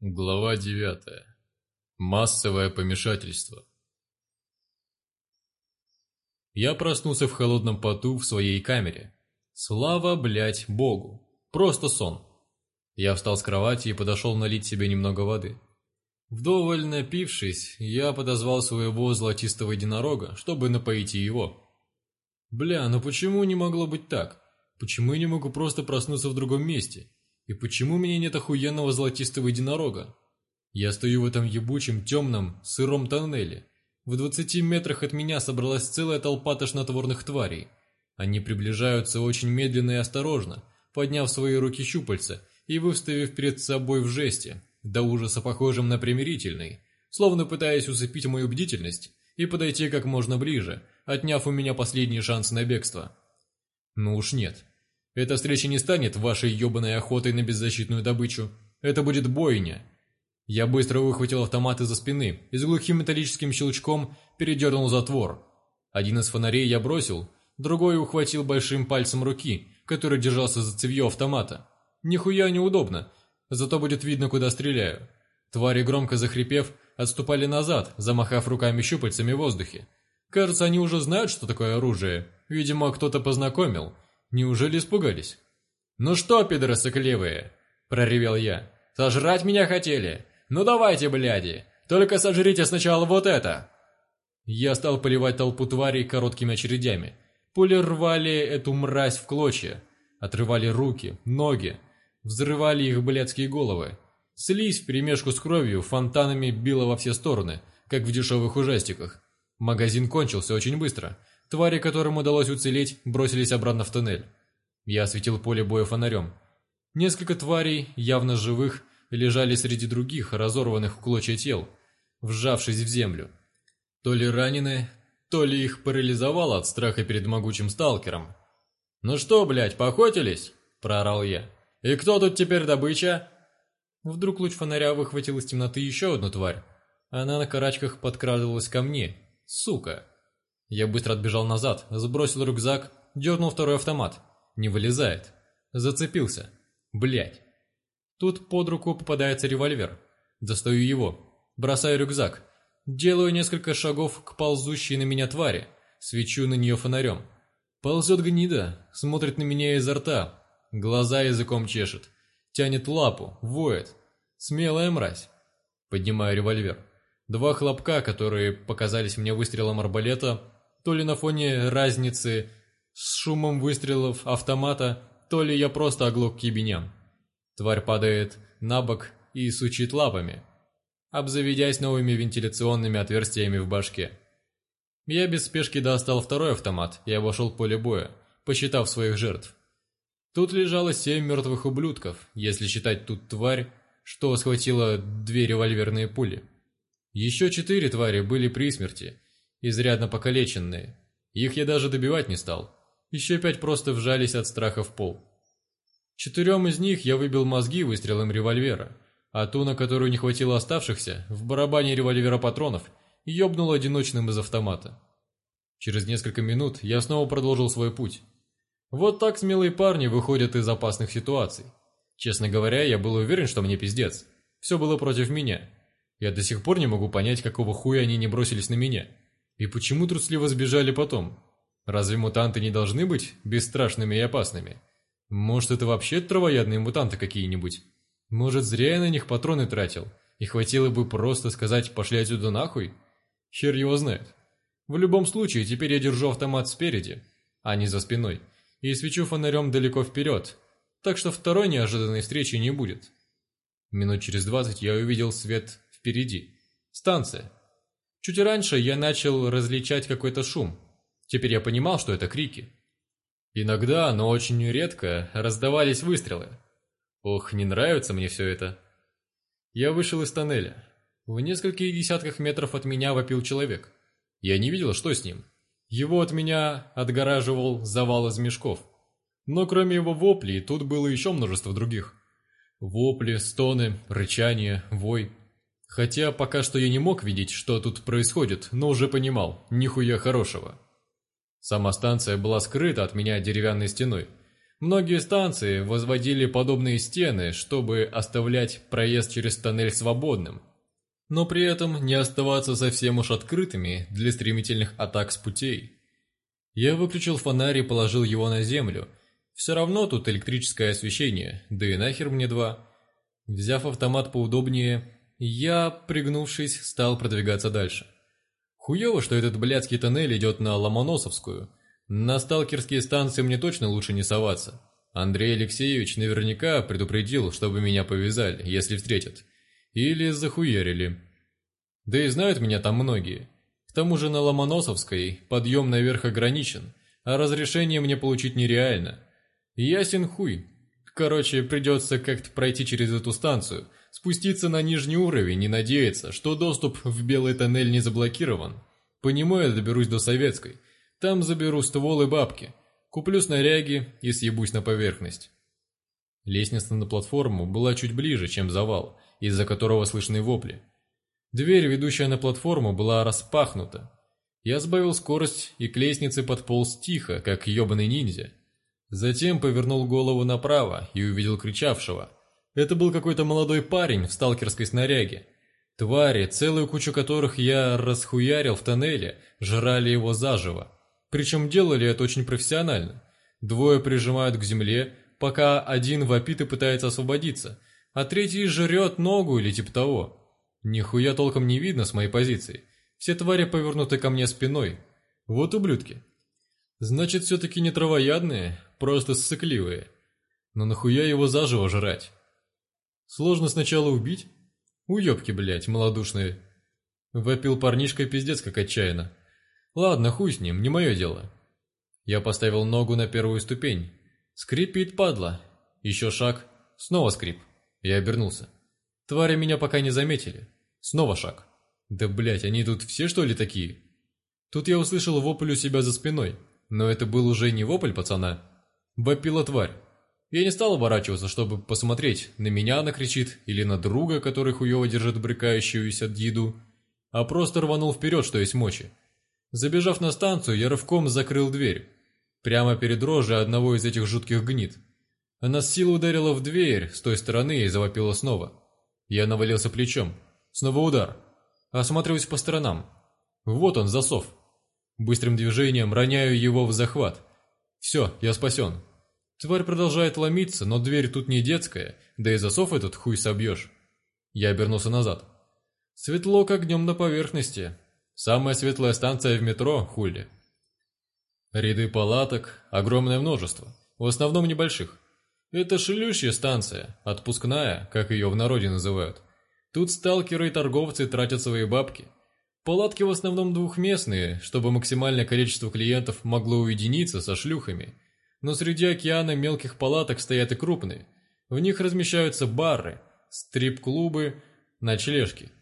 Глава 9. Массовое помешательство. Я проснулся в холодном поту в своей камере. Слава, блять, богу. Просто сон. Я встал с кровати и подошел налить себе немного воды. Вдоволь напившись, я подозвал своего золотистого единорога, чтобы напоить его. Бля, ну почему не могло быть так? Почему я не могу просто проснуться в другом месте? И почему у меня нет охуенного золотистого единорога? Я стою в этом ебучем, темном, сыром тоннеле. В двадцати метрах от меня собралась целая толпа тошнотворных тварей. Они приближаются очень медленно и осторожно, подняв свои руки щупальца и выставив перед собой в жесте, до ужаса похожим на примирительный, словно пытаясь усыпить мою бдительность и подойти как можно ближе, отняв у меня последний шанс на бегство. Ну уж нет. Эта встреча не станет вашей ебаной охотой на беззащитную добычу. Это будет бойня. Я быстро выхватил автомат из-за спины и с глухим металлическим щелчком передернул затвор. Один из фонарей я бросил, другой ухватил большим пальцем руки, который держался за цевьё автомата. Нихуя неудобно, зато будет видно, куда стреляю. Твари, громко захрипев, отступали назад, замахав руками-щупальцами в воздухе. Кажется, они уже знают, что такое оружие. Видимо, кто-то познакомил – Неужели испугались? «Ну что, пидорасы клевые?» – проревел я. «Сожрать меня хотели? Ну давайте, бляди! Только сожрите сначала вот это!» Я стал поливать толпу тварей короткими очередями. Пули рвали эту мразь в клочья, отрывали руки, ноги, взрывали их блядские головы. Слизь вперемешку с кровью фонтанами била во все стороны, как в дешевых ужастиках. Магазин кончился очень быстро – Твари, которым удалось уцелеть, бросились обратно в тоннель. Я осветил поле боя фонарем. Несколько тварей, явно живых, лежали среди других, разорванных в клочья тел, вжавшись в землю. То ли ранены, то ли их парализовало от страха перед могучим сталкером. «Ну что, блядь, поохотились?» – проорал я. «И кто тут теперь добыча?» Вдруг луч фонаря выхватил из темноты еще одну тварь. Она на карачках подкрадывалась ко мне. Сука! Я быстро отбежал назад, сбросил рюкзак, дернул второй автомат. Не вылезает. Зацепился. Блять. Тут под руку попадается револьвер. Достаю его. Бросаю рюкзак. Делаю несколько шагов к ползущей на меня твари. Свечу на нее фонарем. Ползет гнида, смотрит на меня изо рта. Глаза языком чешет. Тянет лапу, воет. Смелая мразь. Поднимаю револьвер. Два хлопка, которые показались мне выстрелом арбалета, то ли на фоне разницы с шумом выстрелов автомата, то ли я просто оглох к ебеням. Тварь падает на бок и сучит лапами, обзаведясь новыми вентиляционными отверстиями в башке. Я без спешки достал второй автомат и обошел поле боя, посчитав своих жертв. Тут лежало семь мертвых ублюдков, если считать тут тварь, что схватила две револьверные пули. Еще четыре твари были при смерти, изрядно покалеченные. Их я даже добивать не стал. Еще пять просто вжались от страха в пол. Четырем из них я выбил мозги выстрелом револьвера, а ту, на которую не хватило оставшихся, в барабане револьвера патронов, ёбнул одиночным из автомата. Через несколько минут я снова продолжил свой путь. Вот так смелые парни выходят из опасных ситуаций. Честно говоря, я был уверен, что мне пиздец. Все было против меня. Я до сих пор не могу понять, какого хуя они не бросились на меня. И почему трусливо сбежали потом? Разве мутанты не должны быть бесстрашными и опасными? Может, это вообще травоядные мутанты какие-нибудь? Может, зря я на них патроны тратил, и хватило бы просто сказать «пошли отсюда нахуй»? Хер его знает. В любом случае, теперь я держу автомат спереди, а не за спиной, и свечу фонарем далеко вперед, так что второй неожиданной встречи не будет. Минут через двадцать я увидел свет впереди. Станция. Чуть раньше я начал различать какой-то шум. Теперь я понимал, что это крики. Иногда, но очень редко, раздавались выстрелы. Ох, не нравится мне все это. Я вышел из тоннеля. В нескольких десятках метров от меня вопил человек. Я не видел, что с ним. Его от меня отгораживал завал из мешков. Но кроме его воплей, тут было еще множество других. Вопли, стоны, рычание, вой. Хотя пока что я не мог видеть, что тут происходит, но уже понимал, нихуя хорошего. Сама станция была скрыта от меня деревянной стеной. Многие станции возводили подобные стены, чтобы оставлять проезд через тоннель свободным, но при этом не оставаться совсем уж открытыми для стремительных атак с путей. Я выключил фонарь и положил его на землю. Все равно тут электрическое освещение, да и нахер мне два. Взяв автомат поудобнее, я, пригнувшись, стал продвигаться дальше. Хуево, что этот блядский тоннель идет на Ломоносовскую. На сталкерские станции мне точно лучше не соваться. Андрей Алексеевич наверняка предупредил, чтобы меня повязали, если встретят. Или захуярили. Да и знают меня там многие. К тому же на Ломоносовской подъем наверх ограничен, а разрешение мне получить нереально. Ясен хуй. Короче, придется как-то пройти через эту станцию, спуститься на нижний уровень и надеяться, что доступ в белый тоннель не заблокирован. По нему я доберусь до Советской – там заберу ствол и бабки, куплю снаряги и съебусь на поверхность. Лестница на платформу была чуть ближе, чем завал, из-за которого слышны вопли. Дверь, ведущая на платформу, была распахнута. Я сбавил скорость и к лестнице подполз тихо, как ебаный ниндзя. Затем повернул голову направо и увидел кричавшего. Это был какой-то молодой парень в сталкерской снаряге. Твари, целую кучу которых я расхуярил в тоннеле, жрали его заживо. Причем делали это очень профессионально. Двое прижимают к земле, пока один вопит и пытается освободиться, а третий жрет ногу или типа того. Нихуя толком не видно с моей позиции. Все твари повернуты ко мне спиной. Вот ублюдки. Значит, все-таки не травоядные, просто ссыкливые. Но нахуя его заживо жрать? Сложно сначала убить? Уебки, блядь, малодушные. Вопил парнишка пиздец как отчаянно. Ладно, хуй с ним, не мое дело. Я поставил ногу на первую ступень. Скрипит, падла. Еще шаг. Снова скрип. Я обернулся. Твари меня пока не заметили. Снова шаг. Да блять, они тут все что ли такие? Тут я услышал вопль у себя за спиной. Но это был уже не вопль пацана. Вопила тварь. Я не стал оборачиваться, чтобы посмотреть, на меня она кричит или на друга, который хуево держит брыкающуюся еду, а просто рванул вперед, что есть мочи. Забежав на станцию, я рывком закрыл дверь. Прямо перед рожей одного из этих жутких гнид. Она с силой ударила в дверь с той стороны и завопила снова. Я навалился плечом. Снова удар. Осматриваюсь по сторонам. Вот он, засов. Быстрым движением роняю его в захват. Все, я спасен. Тварь продолжает ломиться, но дверь тут не детская, да и засов этот хуй собьешь. Я обернулся назад. Светло, как днем на поверхности, Самая светлая станция в метро – Хули. Ряды палаток – огромное множество, в основном небольших. Это шлющая станция, отпускная, как ее в народе называют. Тут сталкеры и торговцы тратят свои бабки. Палатки в основном двухместные, чтобы максимальное количество клиентов могло уединиться со шлюхами. Но среди океана мелких палаток стоят и крупные. В них размещаются бары, стрип-клубы, ночлежки –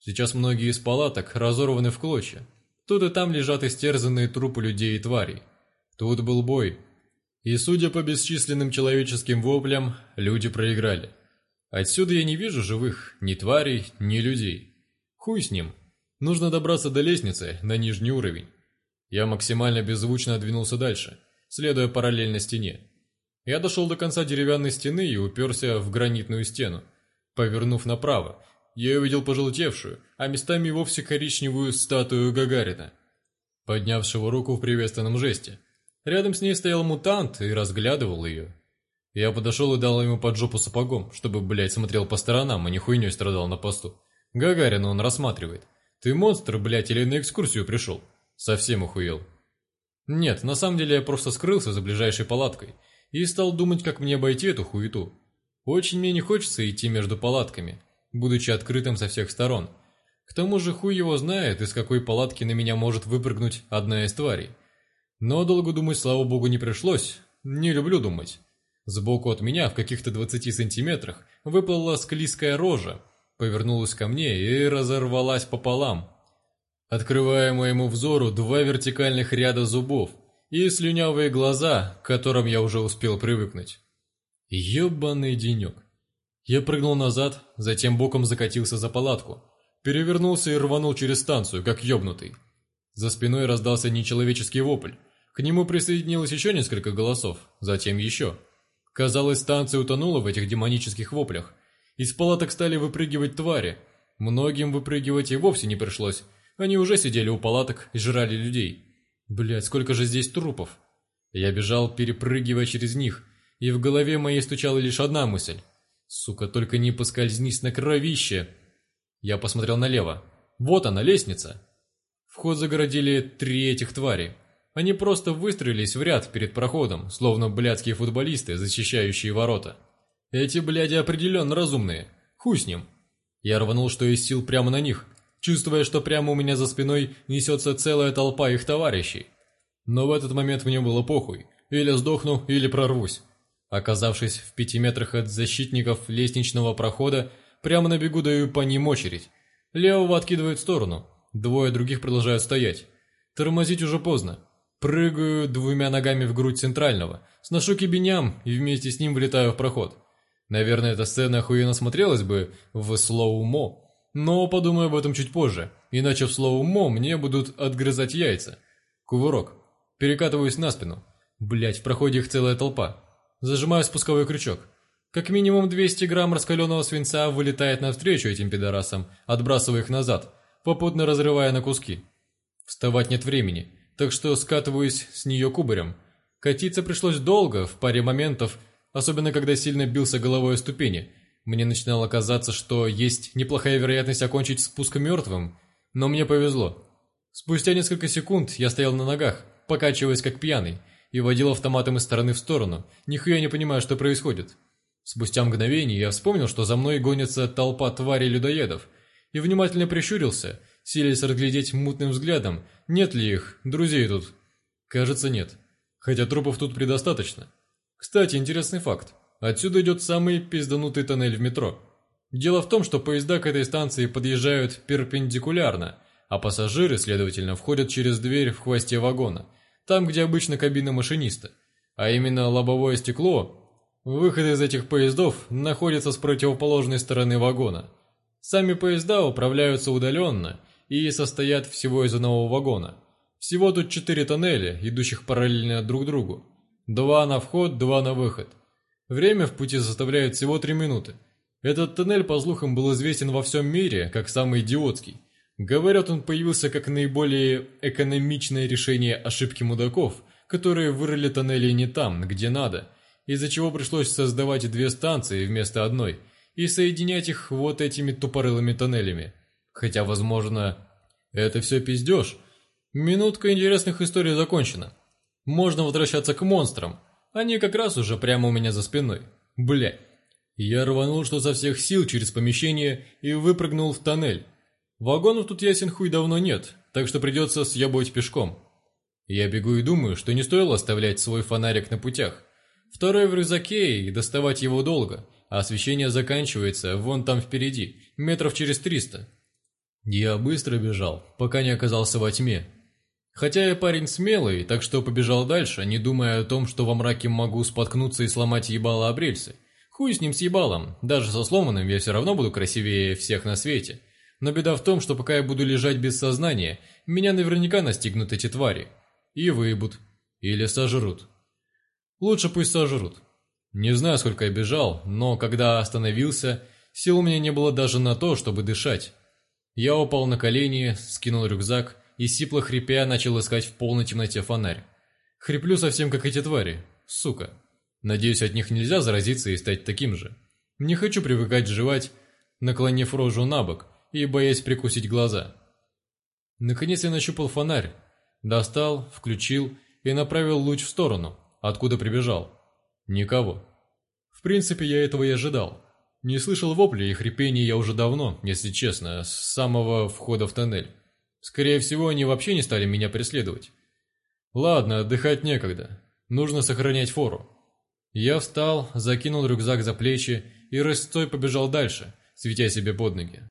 Сейчас многие из палаток разорваны в клочья. Тут и там лежат истерзанные трупы людей и тварей. Тут был бой. И судя по бесчисленным человеческим воплям, люди проиграли. Отсюда я не вижу живых ни тварей, ни людей. Хуй с ним. Нужно добраться до лестницы на нижний уровень. Я максимально беззвучно двинулся дальше, следуя параллельно стене. Я дошел до конца деревянной стены и уперся в гранитную стену. Повернув направо, я увидел пожелтевшую, а местами вовсе коричневую статую Гагарина, поднявшего руку в приветственном жесте. Рядом с ней стоял мутант и разглядывал ее. Я подошел и дал ему под жопу сапогом, чтобы, блядь, смотрел по сторонам, а не хуйней страдал на посту. Гагарина он рассматривает. Ты монстр, блядь, или на экскурсию пришел? Совсем охуел. Нет, на самом деле я просто скрылся за ближайшей палаткой и стал думать, как мне обойти эту хуету. Очень мне не хочется идти между палатками, будучи открытым со всех сторон. К тому же хуй его знает, из какой палатки на меня может выпрыгнуть одна из тварей. Но долго думать, слава богу, не пришлось. Не люблю думать. Сбоку от меня, в каких-то 20 сантиметрах, выплыла склизкая рожа, повернулась ко мне и разорвалась пополам, открывая моему взору два вертикальных ряда зубов и слюнявые глаза, к которым я уже успел привыкнуть. Ёбаный денек. Я прыгнул назад, затем боком закатился за палатку, перевернулся и рванул через станцию, как ёбнутый. За спиной раздался нечеловеческий вопль. К нему присоединилось еще несколько голосов, затем еще. Казалось, станция утонула в этих демонических воплях. Из палаток стали выпрыгивать твари. Многим выпрыгивать и вовсе не пришлось. Они уже сидели у палаток и жрали людей. Блядь, сколько же здесь трупов. Я бежал, перепрыгивая через них, и в голове моей стучала лишь одна мысль. Сука, только не поскользнись на кровище. Я посмотрел налево. Вот она, лестница. Вход загородили три этих твари. Они просто выстроились в ряд перед проходом, словно блядские футболисты, защищающие ворота. Эти бляди определенно разумные. Хуй с ним. Я рванул, что из сил прямо на них, чувствуя, что прямо у меня за спиной несется целая толпа их товарищей. Но в этот момент мне было похуй. Или сдохну, или прорвусь. Оказавшись в пяти метрах от защитников лестничного прохода, прямо на бегу даю по ним очередь. Левого откидывают в сторону, двое других продолжают стоять. Тормозить уже поздно. Прыгаю двумя ногами в грудь центрального, сношу к ебеням и вместе с ним влетаю в проход. Наверное, эта сцена охуенно смотрелась бы в слоумо, но подумаю об этом чуть позже, иначе в слоумо мне будут отгрызать яйца. Кувырок. Перекатываюсь на спину. Блять, в проходе их целая толпа. Зажимаю спусковой крючок. Как минимум 200 грамм раскаленного свинца вылетает навстречу этим пидорасам, отбрасывая их назад, попутно разрывая на куски. Вставать нет времени так что скатываюсь с нее кубарем. Катиться пришлось долго, в паре моментов, особенно когда сильно бился головой о ступени. Мне начинало казаться, что есть неплохая вероятность окончить спуск мертвым, но мне повезло. Спустя несколько секунд я стоял на ногах, покачиваясь как пьяный, и водил автоматом из стороны в сторону, нихуя не понимая, что происходит. Спустя мгновение я вспомнил, что за мной гонится толпа тварей-людоедов, и внимательно прищурился, силясь разглядеть мутным взглядом, нет ли их, друзей тут. Кажется, нет. Хотя трупов тут предостаточно. Кстати, интересный факт. Отсюда идет самый пизданутый тоннель в метро. Дело в том, что поезда к этой станции подъезжают перпендикулярно, а пассажиры, следовательно, входят через дверь в хвосте вагона, там, где обычно кабина машиниста. А именно лобовое стекло, выход из этих поездов находится с противоположной стороны вагона. Сами поезда управляются удаленно и состоят всего из одного вагона. Всего тут четыре тоннеля, идущих параллельно друг другу. Два на вход, два на выход. Время в пути составляет всего три минуты. Этот тоннель, по слухам, был известен во всем мире как самый идиотский. Говорят, он появился как наиболее экономичное решение ошибки мудаков, которые вырыли тоннели не там, где надо, из-за чего пришлось создавать две станции вместо одной и соединять их вот этими тупорылыми тоннелями. Хотя, возможно, это все пиздеж. Минутка интересных историй закончена. Можно возвращаться к монстрам. Они как раз уже прямо у меня за спиной. Бля. Я рванул что со всех сил через помещение и выпрыгнул в тоннель. Вагонов тут ясен хуй давно нет, так что придется съебывать пешком. Я бегу и думаю, что не стоило оставлять свой фонарик на путях. Второй в рюкзаке и доставать его долго, а освещение заканчивается вон там впереди, метров через триста. Я быстро бежал, пока не оказался во тьме. Хотя я парень смелый, так что побежал дальше, не думая о том, что во мраке могу споткнуться и сломать ебало об рельсы. Хуй с ним с ебалом, даже со сломанным я все равно буду красивее всех на свете. Но беда в том, что пока я буду лежать без сознания, меня наверняка настигнут эти твари. И выебут. Или сожрут. Лучше пусть сожрут. Не знаю, сколько я бежал, но когда остановился, сил у меня не было даже на то, чтобы дышать. Я упал на колени, скинул рюкзак и, сипло хрипя, начал искать в полной темноте фонарь. Хриплю совсем как эти твари, сука. Надеюсь, от них нельзя заразиться и стать таким же. Не хочу привыкать жевать, наклонив рожу на бок и боясь прикусить глаза. Наконец я нащупал фонарь, достал, включил и направил луч в сторону, откуда прибежал. Никого. В принципе, я этого и ожидал. Не слышал воплей и хрипений я уже давно, если честно, с самого входа в тоннель. Скорее всего, они вообще не стали меня преследовать. Ладно, отдыхать некогда. Нужно сохранять фору. Я встал, закинул рюкзак за плечи и рысцой побежал дальше, светя себе под ноги.